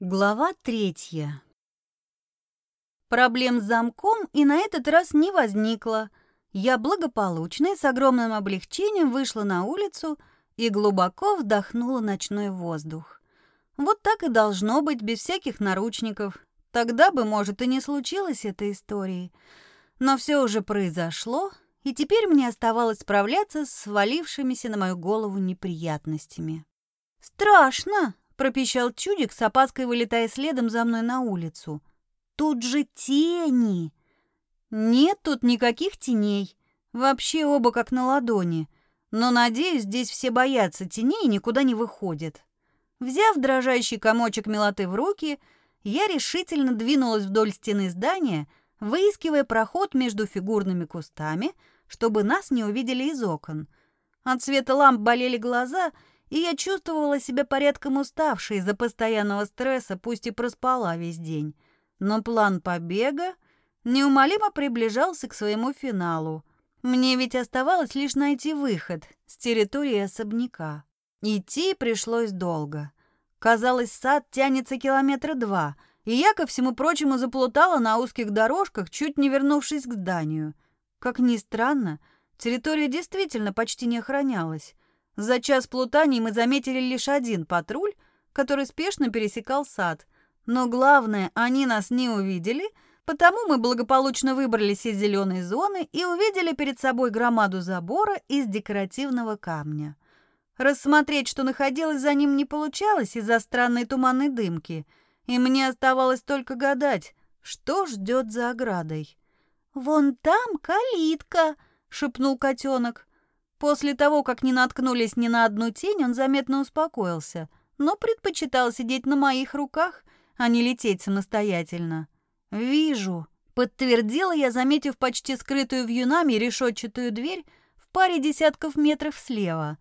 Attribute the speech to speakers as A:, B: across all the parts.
A: Глава третья. Проблем с замком и на этот раз не возникло. Я благополучно и с огромным облегчением вышла на улицу и глубоко вдохнула ночной воздух. Вот так и должно быть, без всяких наручников. Тогда бы, может, и не случилось этой истории. Но все уже произошло, и теперь мне оставалось справляться с свалившимися на мою голову неприятностями. «Страшно!» Пропищал чудик, с опаской вылетая следом за мной на улицу. Тут же тени. Нет тут никаких теней. Вообще оба как на ладони. Но, надеюсь, здесь все боятся теней и никуда не выходят. Взяв дрожащий комочек мелоты в руки, я решительно двинулась вдоль стены здания, выискивая проход между фигурными кустами, чтобы нас не увидели из окон. От света ламп болели глаза — и я чувствовала себя порядком уставшей из-за постоянного стресса, пусть и проспала весь день. Но план побега неумолимо приближался к своему финалу. Мне ведь оставалось лишь найти выход с территории особняка. Идти пришлось долго. Казалось, сад тянется километра два, и я, ко всему прочему, заплутала на узких дорожках, чуть не вернувшись к зданию. Как ни странно, территория действительно почти не охранялась. За час плутаний мы заметили лишь один патруль, который спешно пересекал сад. Но главное, они нас не увидели, потому мы благополучно выбрались из зеленой зоны и увидели перед собой громаду забора из декоративного камня. Рассмотреть, что находилось за ним, не получалось из-за странной туманной дымки, и мне оставалось только гадать, что ждет за оградой. «Вон там калитка», — шепнул котенок. После того, как не наткнулись ни на одну тень, он заметно успокоился, но предпочитал сидеть на моих руках, а не лететь самостоятельно. «Вижу», — подтвердила я, заметив почти скрытую вьюнами решетчатую дверь в паре десятков метров слева.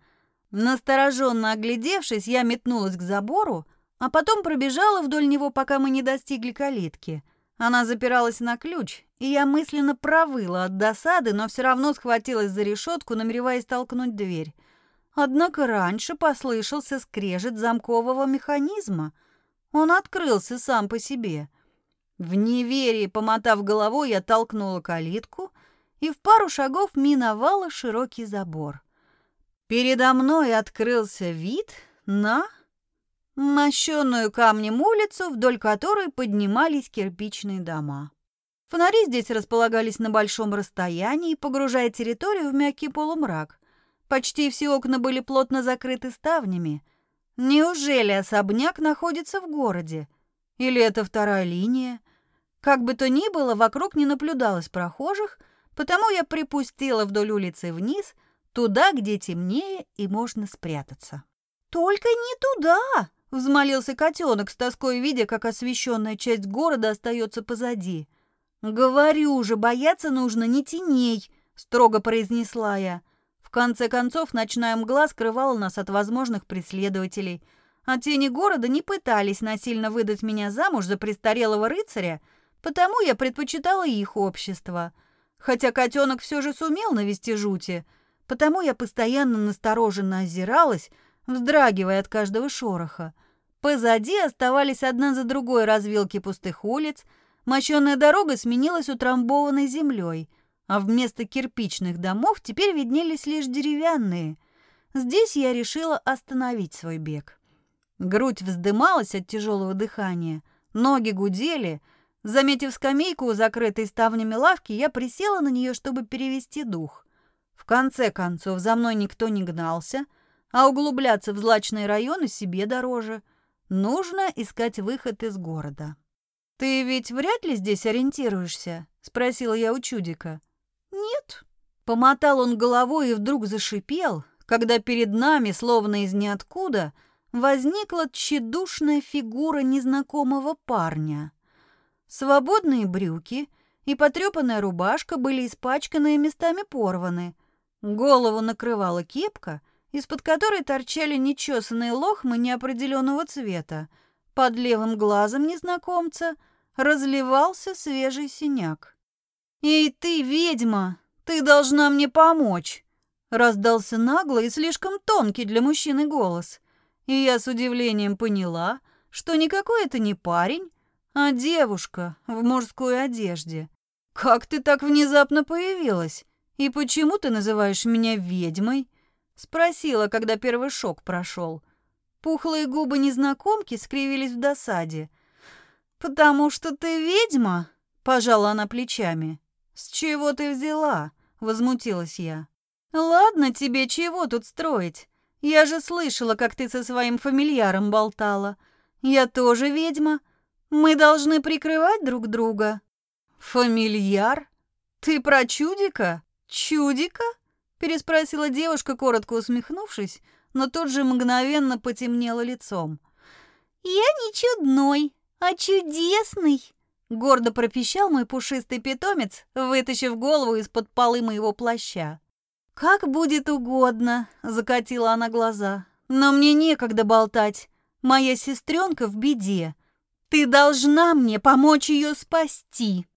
A: Настороженно оглядевшись, я метнулась к забору, а потом пробежала вдоль него, пока мы не достигли калитки — она запиралась на ключ, и я мысленно провыла от досады, но все равно схватилась за решетку, намереваясь толкнуть дверь. Однако раньше послышался скрежет замкового механизма. Он открылся сам по себе. В неверии, помотав головой, я толкнула калитку и в пару шагов миновала широкий забор. Передо мной открылся вид на мощенную камнем улицу, вдоль которой поднимались кирпичные дома. Фонари здесь располагались на большом расстоянии, погружая территорию в мягкий полумрак. Почти все окна были плотно закрыты ставнями. Неужели особняк находится в городе? Или это вторая линия? Как бы то ни было, вокруг не наблюдалось прохожих, потому я припустила вдоль улицы вниз, туда, где темнее и можно спрятаться. «Только не туда!» Взмолился котенок с тоской, видя, как освещенная часть города остается позади. «Говорю же, бояться нужно не теней», — строго произнесла я. В конце концов, ночная мгла скрывала нас от возможных преследователей, а тени города не пытались насильно выдать меня замуж за престарелого рыцаря, потому я предпочитала их общество. Хотя котенок все же сумел навести жути, потому я постоянно настороженно озиралась, вздрагивая от каждого шороха. Позади оставались одна за другой развилки пустых улиц, мощенная дорога сменилась утрамбованной землей, а вместо кирпичных домов теперь виднелись лишь деревянные. Здесь я решила остановить свой бег. Грудь вздымалась от тяжелого дыхания, ноги гудели. Заметив скамейку закрытой ставнями лавки, я присела на нее, чтобы перевести дух. В конце концов, за мной никто не гнался, а углубляться в злачные районы себе дороже — Нужно искать выход из города. «Ты ведь вряд ли здесь ориентируешься?» — спросила я у чудика. «Нет». Помотал он головой и вдруг зашипел, когда перед нами, словно из ниоткуда, возникла тщедушная фигура незнакомого парня. Свободные брюки и потрепанная рубашка были испачканы и местами порваны. Голову накрывала кепка — из-под которой торчали нечесанные лохмы неопределенного цвета. Под левым глазом незнакомца разливался свежий синяк. «Эй ты, ведьма, ты должна мне помочь!» Раздался наглый и слишком тонкий для мужчины голос. И я с удивлением поняла, что никакой это не парень, а девушка в мужской одежде. Как ты так внезапно появилась? И почему ты называешь меня ведьмой? Спросила, когда первый шок прошел. Пухлые губы незнакомки скривились в досаде. «Потому что ты ведьма?» — пожала она плечами. «С чего ты взяла?» — возмутилась я. «Ладно тебе, чего тут строить? Я же слышала, как ты со своим фамильяром болтала. Я тоже ведьма. Мы должны прикрывать друг друга». «Фамильяр? Ты про чудика? Чудика?» — переспросила девушка, коротко усмехнувшись, но тут же мгновенно потемнело лицом.
B: «Я не чудной, а чудесный!»
A: Гордо пропищал мой пушистый питомец, вытащив голову из-под полы моего плаща. «Как будет угодно», — закатила она глаза. «Но мне некогда болтать. Моя сестренка в беде. Ты должна мне помочь ее спасти».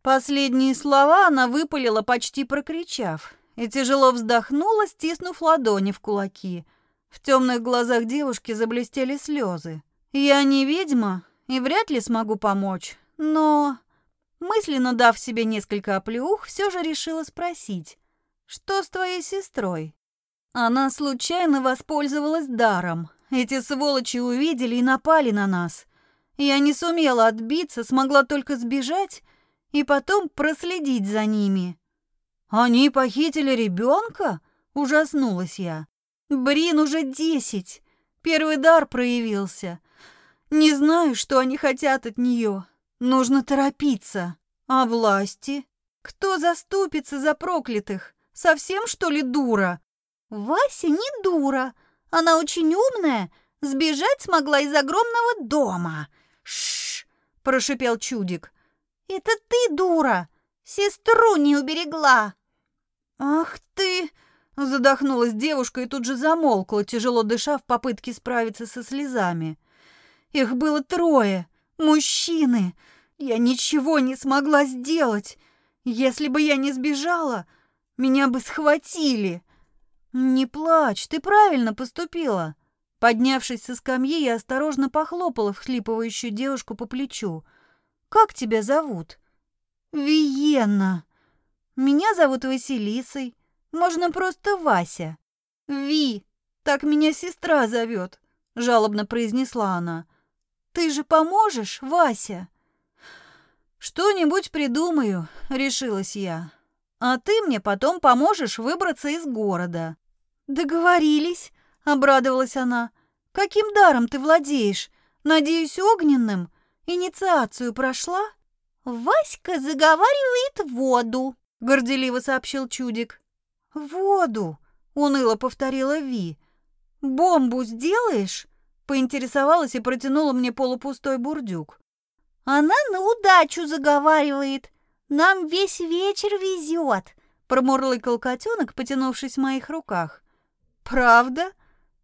A: Последние слова она выпалила, почти прокричав, и тяжело вздохнула, стиснув ладони в кулаки. В темных глазах девушки заблестели слезы. «Я не ведьма и вряд ли смогу помочь, но...» Мысленно дав себе несколько оплеух, все же решила спросить. «Что с твоей сестрой?» Она случайно воспользовалась даром. Эти сволочи увидели и напали на нас. Я не сумела отбиться, смогла только сбежать и потом проследить за ними. «Они похитили ребенка?» – ужаснулась я. «Брин уже десять. Первый дар проявился. Не знаю, что они хотят от нее. Нужно торопиться. А власти? Кто заступится за проклятых? Совсем, что ли, дура?
B: Вася не дура. Она очень умная. Сбежать смогла из огромного дома. Шш, прошипел чудик. Это ты дура. Сестру не уберегла.
A: Ах ты! Задохнулась девушка и тут же замолкла, тяжело дыша в попытке справиться со слезами. Их было трое. Мужчины. Я ничего не смогла сделать. Если бы я не сбежала, меня бы схватили. Не плачь, ты правильно поступила. Поднявшись со скамьи, я осторожно похлопала всхлипывающую девушку по плечу. Как тебя зовут? Виена. Меня зовут Василисой. Можно просто Вася. Ви, так меня сестра зовет, жалобно произнесла она. Ты же поможешь, Вася? Что-нибудь придумаю, решилась я. А ты мне потом поможешь выбраться из города. Договорились, обрадовалась она. Каким даром ты владеешь? Надеюсь, огненным? Инициацию прошла?
B: Васька заговаривает воду,
A: горделиво сообщил чудик. Воду, уныло повторила Ви. Бомбу сделаешь? Поинтересовалась и протянула мне полупустой бурдюк.
B: Она на удачу заговаривает. Нам весь вечер везет,
A: промурлыкал котенок, потянувшись в моих руках. Правда?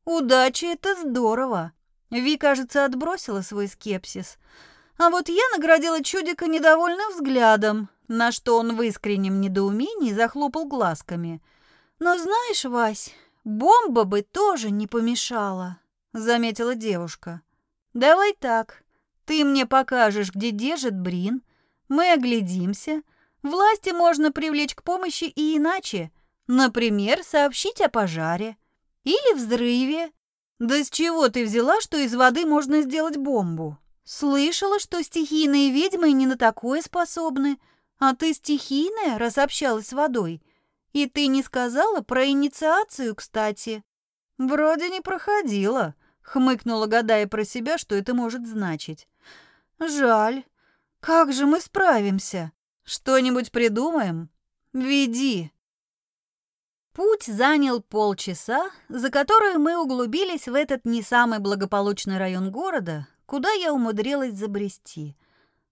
A: Удача это здорово. Ви, кажется, отбросила свой скепсис. А вот я наградила чудика недовольным взглядом, на что он в искреннем недоумении захлопал глазками. Но знаешь, Вась, бомба бы тоже не помешала. — заметила девушка. «Давай так. Ты мне покажешь, где держит Брин. Мы оглядимся. Власти можно привлечь к помощи и иначе. Например, сообщить о пожаре. Или взрыве. Да с чего ты взяла, что из воды можно сделать бомбу? Слышала, что стихийные ведьмы не на такое способны. А ты стихийная, раз общалась с водой. И ты не сказала про инициацию, кстати. Вроде не проходила, Хмыкнула, гадая про себя, что это может значить. Жаль. Как же мы справимся? Что-нибудь придумаем? Веди. Путь занял полчаса, за который мы углубились в этот не самый благополучный район города, куда я умудрилась забрести.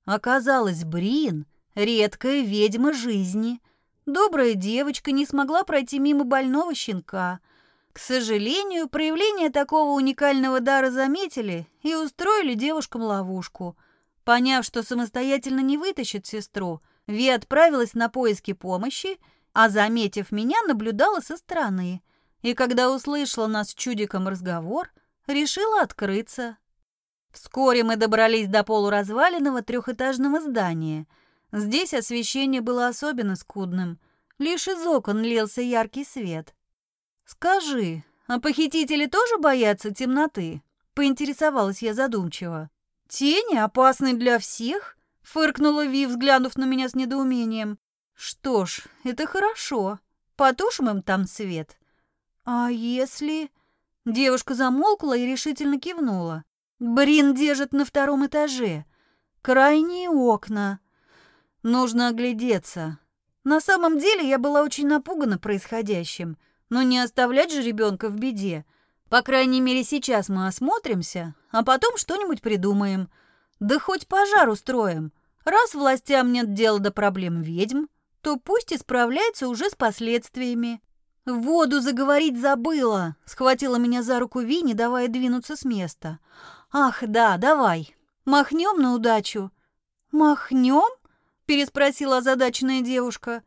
A: Оказалось, Брин — редкая ведьма жизни. Добрая девочка не смогла пройти мимо больного щенка — к сожалению, проявление такого уникального дара заметили и устроили девушкам ловушку. Поняв, что самостоятельно не вытащит сестру, Ви отправилась на поиски помощи, а, заметив меня, наблюдала со стороны. И когда услышала нас с чудиком разговор, решила открыться. Вскоре мы добрались до полуразваленного трехэтажного здания. Здесь освещение было особенно скудным. Лишь из окон лился яркий свет. «Скажи, а похитители тоже боятся темноты?» — поинтересовалась я задумчиво. «Тени опасны для всех?» — фыркнула Ви, взглянув на меня с недоумением. «Что ж, это хорошо. Потушим им там свет». «А если...» Девушка замолкла и решительно кивнула. «Брин держит на втором этаже. Крайние окна. Нужно оглядеться. На самом деле я была очень напугана происходящим, но не оставлять же ребенка в беде. По крайней мере, сейчас мы осмотримся, а потом что-нибудь придумаем. Да хоть пожар устроим. Раз властям нет дела до проблем ведьм, то пусть исправляется уже с последствиями. «Воду заговорить забыла!» — схватила меня за руку Ви, не давая двинуться с места. «Ах, да, давай. Махнем на удачу». «Махнем?» переспросила озадаченная девушка.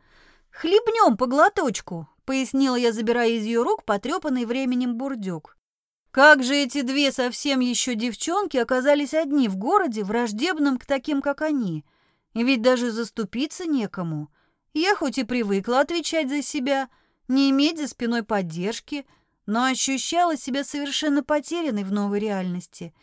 A: «Хлебнем по глоточку», — пояснила я, забирая из ее рук потрепанный временем бурдюк. Как же эти две совсем еще девчонки оказались одни в городе, враждебном к таким, как они? И ведь даже заступиться некому. Я хоть и привыкла отвечать за себя, не иметь за спиной поддержки, но ощущала себя совершенно потерянной в новой реальности.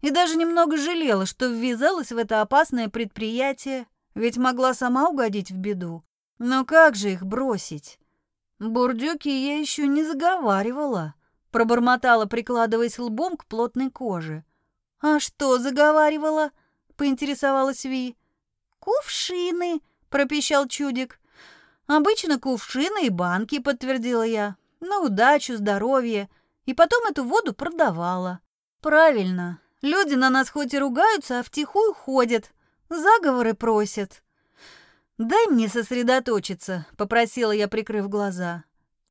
A: И даже немного жалела, что ввязалась в это опасное предприятие, ведь могла сама угодить в беду. Но как же их бросить? Бурдюки я еще не заговаривала, пробормотала, прикладываясь лбом к плотной коже. А что заговаривала? поинтересовалась Ви. Кувшины, пропищал чудик. Обычно кувшины и банки, подтвердила я. На удачу, здоровье. И потом эту воду продавала. Правильно. Люди на нас хоть и ругаются, а втихую ходят, Заговоры просят. Дай мне сосредоточиться, попросила я, прикрыв глаза.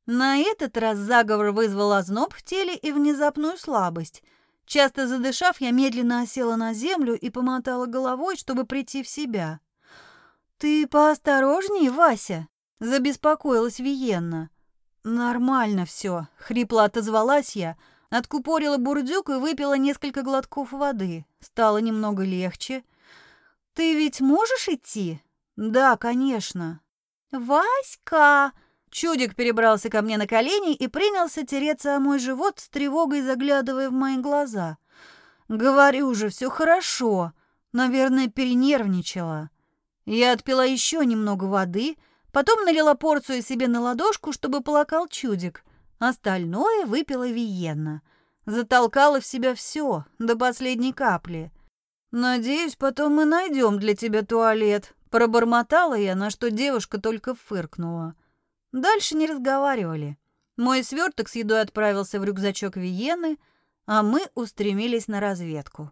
A: На этот раз заговор вызвал озноб в теле и внезапную слабость. Часто задышав, я медленно осела на землю и помотала головой, чтобы прийти в себя. «Ты поосторожнее, Вася», — забеспокоилась Виенна. «Нормально все», — хрипло отозвалась я, откупорила бурдюк и выпила несколько глотков воды. Стало немного легче — «Ты ведь можешь идти?» «Да, конечно». «Васька!» Чудик перебрался ко мне на колени и принялся тереться о мой живот с тревогой, заглядывая в мои глаза. «Говорю же, все хорошо. Наверное, перенервничала». Я отпила еще немного воды, потом налила порцию себе на ладошку, чтобы полакал чудик. Остальное выпила Виенна. Затолкала в себя все, до последней капли. «Надеюсь, потом мы найдем для тебя туалет», — пробормотала я, на что девушка только фыркнула. Дальше не разговаривали. Мой сверток с едой отправился в рюкзачок Виены, а мы устремились на разведку.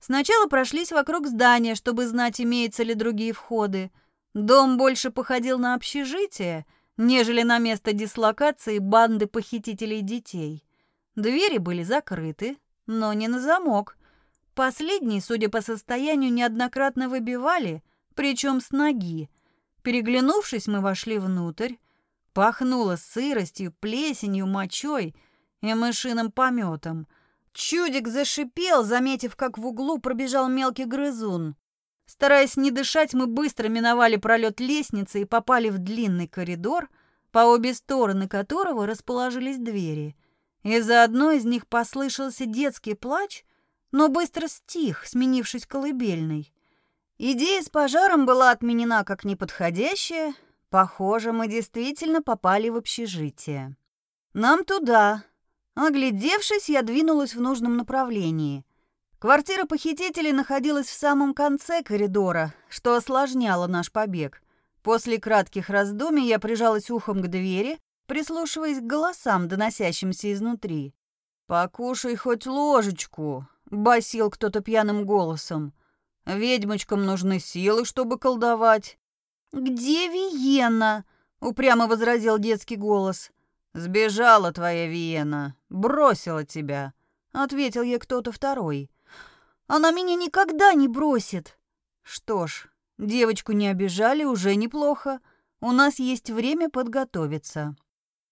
A: Сначала прошлись вокруг здания, чтобы знать, имеются ли другие входы. Дом больше походил на общежитие, нежели на место дислокации банды похитителей детей. Двери были закрыты, но не на замок — Последний, судя по состоянию, неоднократно выбивали, причем с ноги. Переглянувшись, мы вошли внутрь. Пахнуло сыростью, плесенью, мочой и мышиным пометом. Чудик зашипел, заметив, как в углу пробежал мелкий грызун. Стараясь не дышать, мы быстро миновали пролет лестницы и попали в длинный коридор, по обе стороны которого расположились двери. Из за одной из них послышался детский плач, но быстро стих, сменившись колыбельной. Идея с пожаром была отменена как неподходящая. Похоже, мы действительно попали в общежитие. Нам туда. Оглядевшись, я двинулась в нужном направлении. Квартира похитителей находилась в самом конце коридора, что осложняло наш побег. После кратких раздумий я прижалась ухом к двери, прислушиваясь к голосам, доносящимся изнутри. «Покушай хоть ложечку», басил кто-то пьяным голосом. Ведьмочкам нужны силы, чтобы колдовать. Где Виена? упрямо возразил детский голос. Сбежала твоя Виена, бросила тебя, ответил ей кто-то второй. Она меня никогда не бросит. Что ж, девочку не обижали, уже неплохо. У нас есть время подготовиться.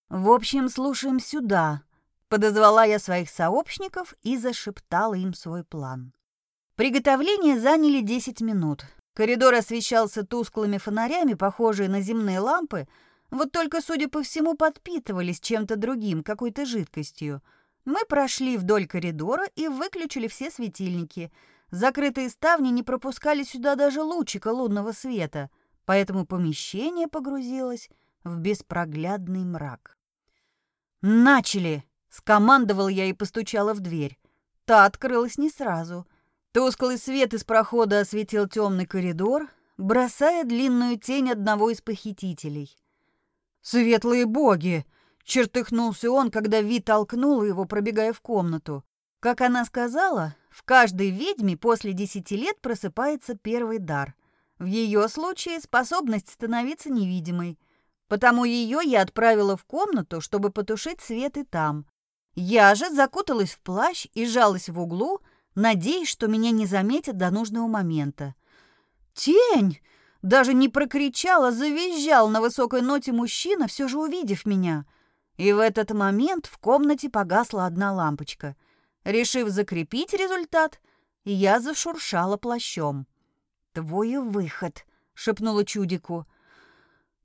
A: В общем, слушаем сюда. Подозвала я своих сообщников и зашептала им свой план. Приготовления заняли 10 минут. Коридор освещался тусклыми фонарями, похожие на земные лампы, вот только, судя по всему, подпитывались чем-то другим, какой-то жидкостью. Мы прошли вдоль коридора и выключили все светильники. Закрытые ставни не пропускали сюда даже лучика лунного света, поэтому помещение погрузилось в беспроглядный мрак. «Начали!» — скомандовал я и постучала в дверь. Та открылась не сразу. Тусклый свет из прохода осветил темный коридор, бросая длинную тень одного из похитителей. «Светлые боги!» — чертыхнулся он, когда Ви толкнула его, пробегая в комнату. Как она сказала, в каждой ведьме после десяти лет просыпается первый дар. В ее случае способность становиться невидимой. Потому ее я отправила в комнату, чтобы потушить свет и там. Я же закуталась в плащ и жалась в углу, надеясь, что меня не заметят до нужного момента. «Тень!» Даже не прокричал, а завизжал на высокой ноте мужчина, все же увидев меня. И в этот момент в комнате погасла одна лампочка. Решив закрепить результат, я зашуршала плащом. «Твой выход», — шепнула чудику.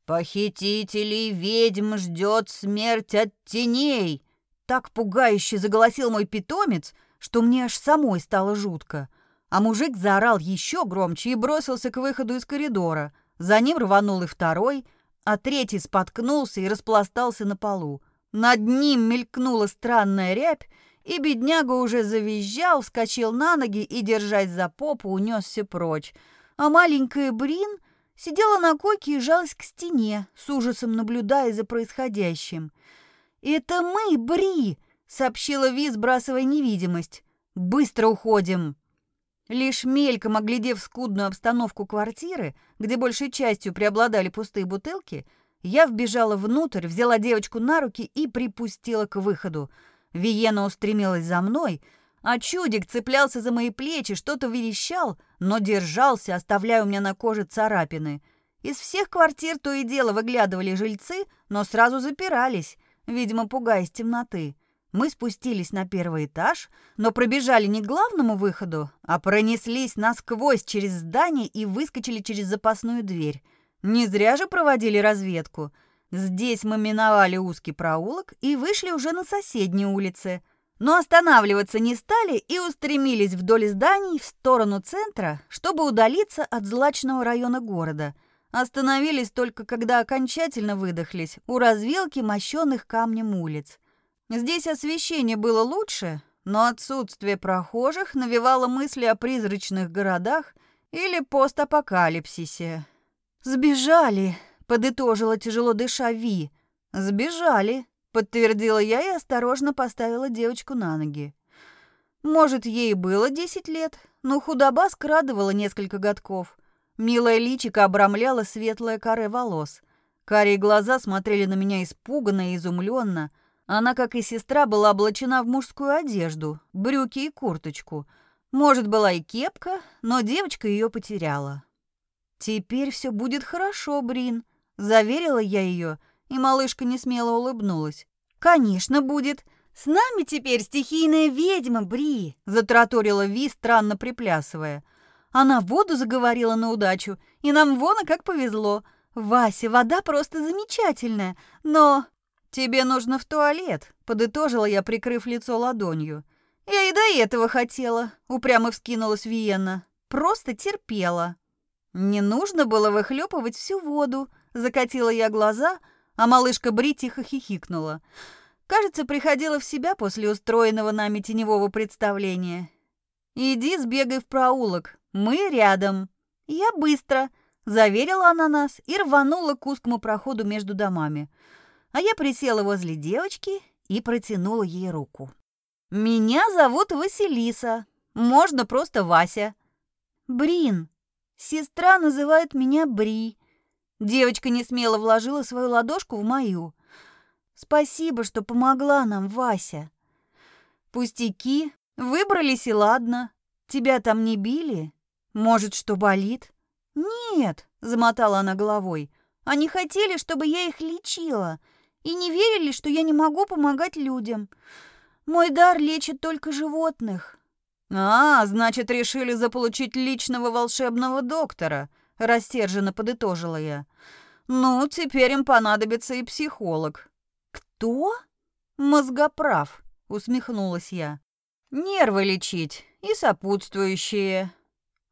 A: «Похитителей ведьм ждет смерть от теней!» Так пугающе заголосил мой питомец — что мне аж самой стало жутко. А мужик заорал еще громче и бросился к выходу из коридора. За ним рванул и второй, а третий споткнулся и распластался на полу. Над ним мелькнула странная рябь, и бедняга уже завизжал, вскочил на ноги и, держась за попу, унесся прочь. А маленькая Брин сидела на койке и жалась к стене, с ужасом наблюдая за происходящим. «Это мы, Бри!» сообщила Ви, сбрасывая невидимость. «Быстро уходим!» Лишь мельком оглядев скудную обстановку квартиры, где большей частью преобладали пустые бутылки, я вбежала внутрь, взяла девочку на руки и припустила к выходу. Виена устремилась за мной, а чудик цеплялся за мои плечи, что-то верещал, но держался, оставляя у меня на коже царапины. Из всех квартир то и дело выглядывали жильцы, но сразу запирались, видимо, пугаясь темноты. Мы спустились на первый этаж, но пробежали не к главному выходу, а пронеслись насквозь через здание и выскочили через запасную дверь. Не зря же проводили разведку. Здесь мы миновали узкий проулок и вышли уже на соседней улице. Но останавливаться не стали и устремились вдоль зданий в сторону центра, чтобы удалиться от злачного района города. Остановились только когда окончательно выдохлись у развилки мощенных камнем улиц. Здесь освещение было лучше, но отсутствие прохожих навевало мысли о призрачных городах или постапокалипсисе. «Сбежали», — подытожила тяжело дыша Ви. «Сбежали», — подтвердила я и осторожно поставила девочку на ноги. Может, ей было десять лет, но худоба скрадывала несколько годков. Милая личико обрамляла светлое коре волос. Карие глаза смотрели на меня испуганно и изумленно — она, как и сестра, была облачена в мужскую одежду, брюки и курточку. Может, была и кепка, но девочка ее потеряла. «Теперь все будет хорошо, Брин», — заверила я ее, и малышка не смело улыбнулась. «Конечно будет. С нами теперь стихийная ведьма, Бри», — затраторила Ви, странно приплясывая. Она воду заговорила на удачу, и нам вон как повезло. Вася, вода просто замечательная, но «Тебе нужно в туалет», — подытожила я, прикрыв лицо ладонью. «Я и до этого хотела», — упрямо вскинулась Виена. «Просто терпела». «Не нужно было выхлёпывать всю воду», — закатила я глаза, а малышка Бри тихо хихикнула. Кажется, приходила в себя после устроенного нами теневого представления. «Иди сбегай в проулок, мы рядом». «Я быстро», — заверила она нас и рванула к узкому проходу между домами а я присела возле девочки и протянула ей руку. «Меня зовут Василиса. Можно просто Вася». «Брин. Сестра называет меня Бри». Девочка не смело вложила свою ладошку в мою. «Спасибо, что помогла нам, Вася». «Пустяки. Выбрались и ладно. Тебя там не били? Может, что болит?» «Нет», — замотала она головой. «Они хотели, чтобы я их лечила и не верили, что я не могу помогать людям. Мой дар лечит только животных. «А, значит, решили заполучить личного волшебного доктора», — рассерженно подытожила я. «Ну, теперь им понадобится и психолог».
B: «Кто?»
A: «Мозгоправ», — усмехнулась я. «Нервы лечить и сопутствующие».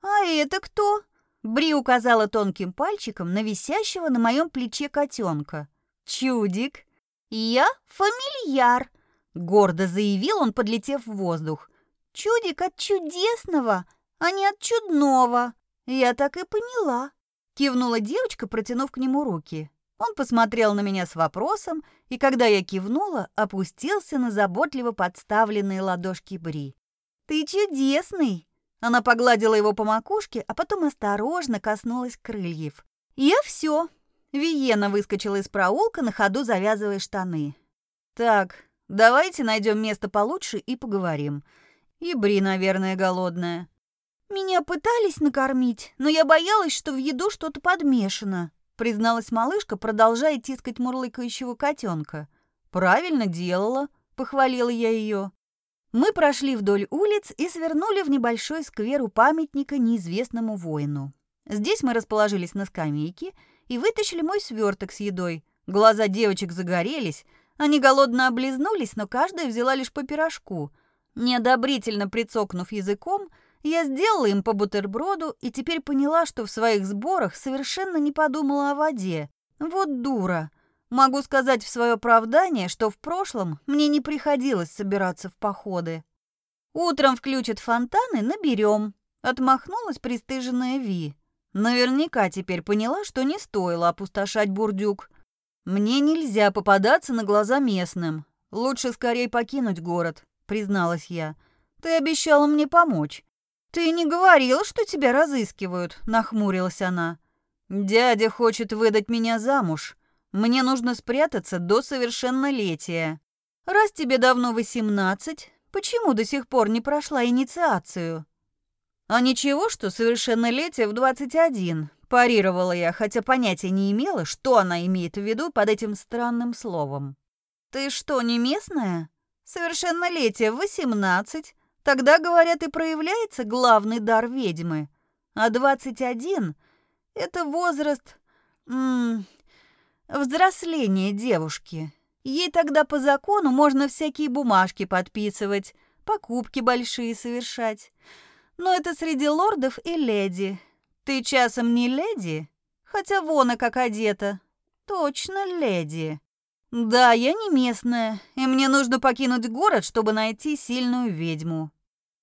B: «А это кто?» Бри указала тонким пальчиком на висящего на моем плече котенка.
A: «Чудик».
B: «Я фамильяр», — гордо заявил он, подлетев в воздух. «Чудик от чудесного, а не от чудного. Я так и поняла», — кивнула девочка, протянув к нему руки. Он посмотрел на меня с вопросом, и когда я кивнула, опустился на заботливо подставленные ладошки Бри. «Ты чудесный!» Она погладила его по макушке, а потом осторожно коснулась крыльев. «Я все!» Виена выскочила из проулка, на ходу завязывая штаны. «Так, давайте найдем место получше и поговорим. И Бри, наверное, голодная». «Меня пытались накормить, но я боялась, что в еду что-то подмешано», призналась малышка, продолжая тискать мурлыкающего котенка. «Правильно делала», — похвалила я ее. Мы прошли вдоль улиц и свернули в небольшой сквер у памятника неизвестному воину. Здесь мы расположились на скамейке и вытащили мой сверток с едой. Глаза девочек загорелись, они голодно облизнулись, но каждая взяла лишь по пирожку. Неодобрительно прицокнув языком, я сделала им по бутерброду и теперь поняла, что в своих сборах совершенно не подумала о воде. Вот дура. Могу сказать в свое оправдание, что в прошлом мне не приходилось собираться в походы. Утром включат фонтаны, наберем. Отмахнулась пристыженная Ви. Наверняка теперь поняла, что не стоило опустошать бурдюк. Мне нельзя попадаться на глаза местным. Лучше скорее покинуть город, призналась я. Ты обещала мне помочь. «Ты не говорила, что тебя разыскивают?» – нахмурилась она. «Дядя хочет выдать меня замуж. Мне нужно спрятаться до совершеннолетия. Раз тебе давно восемнадцать, почему до сих пор не прошла инициацию?» «А ничего, что совершеннолетие в двадцать один», – парировала я, хотя понятия не имела, что она имеет в виду под этим странным словом. «Ты что, не местная? Совершеннолетие в восемнадцать, Тогда, говорят, и проявляется главный дар ведьмы. А 21 — это возраст... М -м, взросления девушки. Ей тогда по закону можно всякие бумажки подписывать, покупки большие совершать. Но это среди лордов и леди. Ты часом не леди? Хотя вон и как одета. Точно леди. Да, я не местная, и мне нужно покинуть город, чтобы найти сильную ведьму.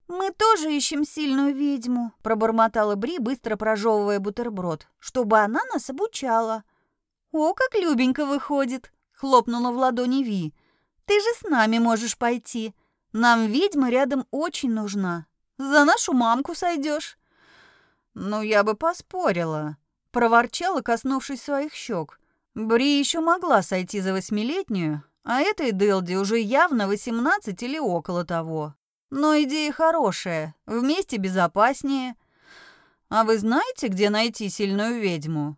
B: «Мы тоже ищем сильную ведьму», — пробормотала Бри, быстро прожевывая бутерброд, «чтобы она нас обучала». «О, как любенько выходит!» — хлопнула в ладони Ви. «Ты же с нами можешь пойти. Нам ведьма рядом очень нужна. За нашу мамку сойдешь». «Ну, я бы поспорила», — проворчала, коснувшись своих щек. Бри еще могла сойти за восьмилетнюю, а этой Делди уже явно восемнадцать или около того. Но идея хорошая, вместе безопаснее. А вы знаете, где найти сильную ведьму?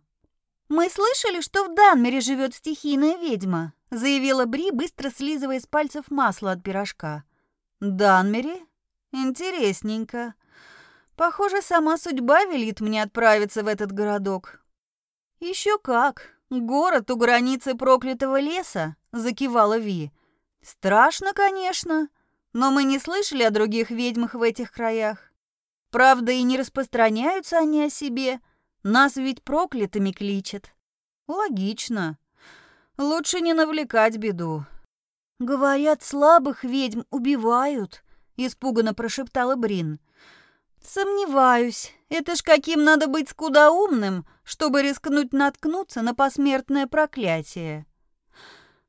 B: Мы слышали, что в Данмере живет стихийная ведьма, заявила Бри, быстро слизывая с пальцев масло от пирожка. Данмере? Интересненько. Похоже, сама судьба велит мне отправиться в этот городок. Еще как. Город у границы проклятого леса, закивала Ви. Страшно, конечно, но мы не слышали о других ведьмах в этих краях. Правда, и не распространяются они о себе. Нас ведь проклятыми кличат. Логично. Лучше не навлекать беду. Говорят, слабых ведьм убивают, испуганно прошептала Брин. Сомневаюсь. Это ж каким надо быть скудоумным, чтобы рискнуть наткнуться на посмертное проклятие.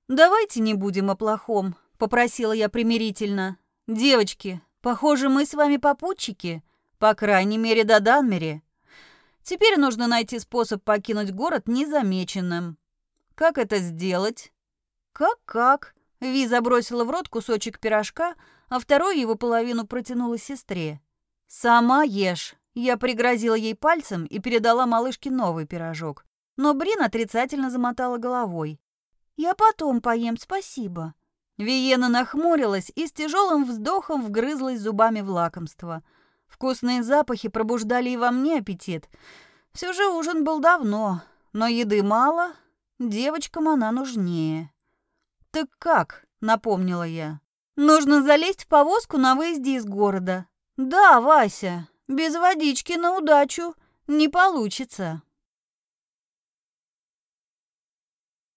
B: Давайте не будем о плохом, — попросила я примирительно. «Девочки, похоже, мы с вами попутчики, по крайней мере, до Данмери. Теперь нужно найти способ покинуть город незамеченным. Как это сделать?» «Как-как?» Ви забросила в рот кусочек пирожка, а вторую его половину протянула сестре. «Сама ешь». Я пригрозила ей пальцем и передала малышке новый пирожок. Но Брин отрицательно замотала головой. «Я потом поем, спасибо».
A: Виена нахмурилась и с тяжелым вздохом вгрызлась зубами в лакомство. Вкусные запахи пробуждали и во мне аппетит. Все же ужин был давно, но еды мало, девочкам она нужнее. «Так как?» — напомнила я. «Нужно залезть в повозку на выезде из города». «Да, Вася, без водички на удачу не получится».